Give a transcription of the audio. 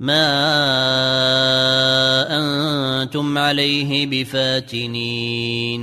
ما أنتم عليه بفاتنين